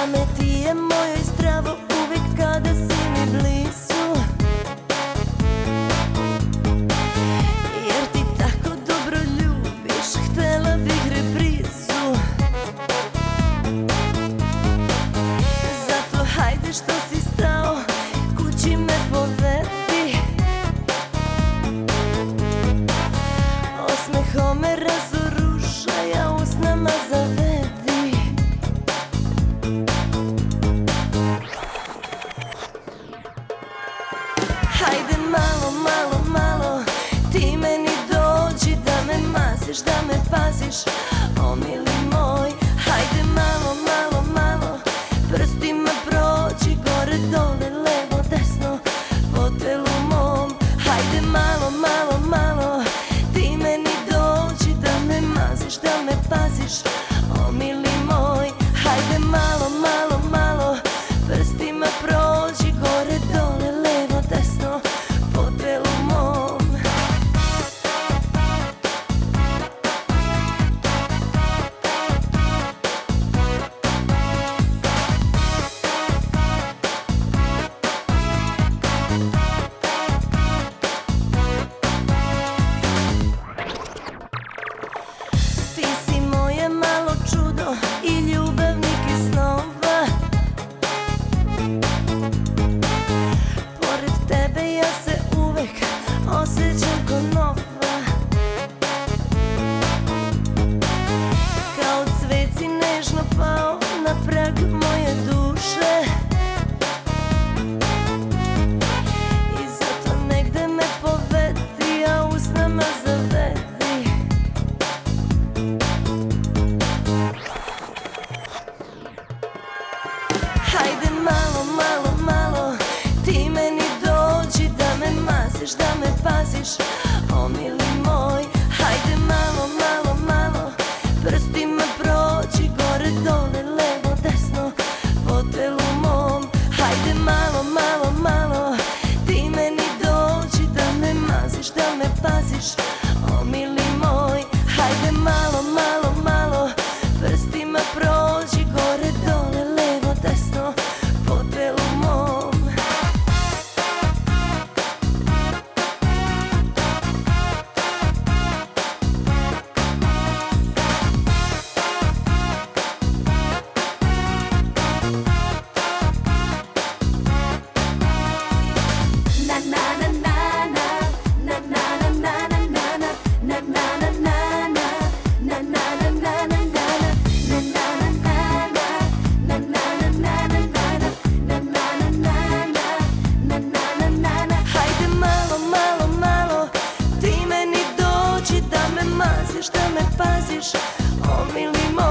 pameti je mojoj zdravo uvijek kada si mi blizu. Jer ti tako dobro ljubiš, htjela bih reprizu. Zato hajde što si stao, kući me povedi. Osmehom me razumiješ faces, all me. da me paziš. raziš Omili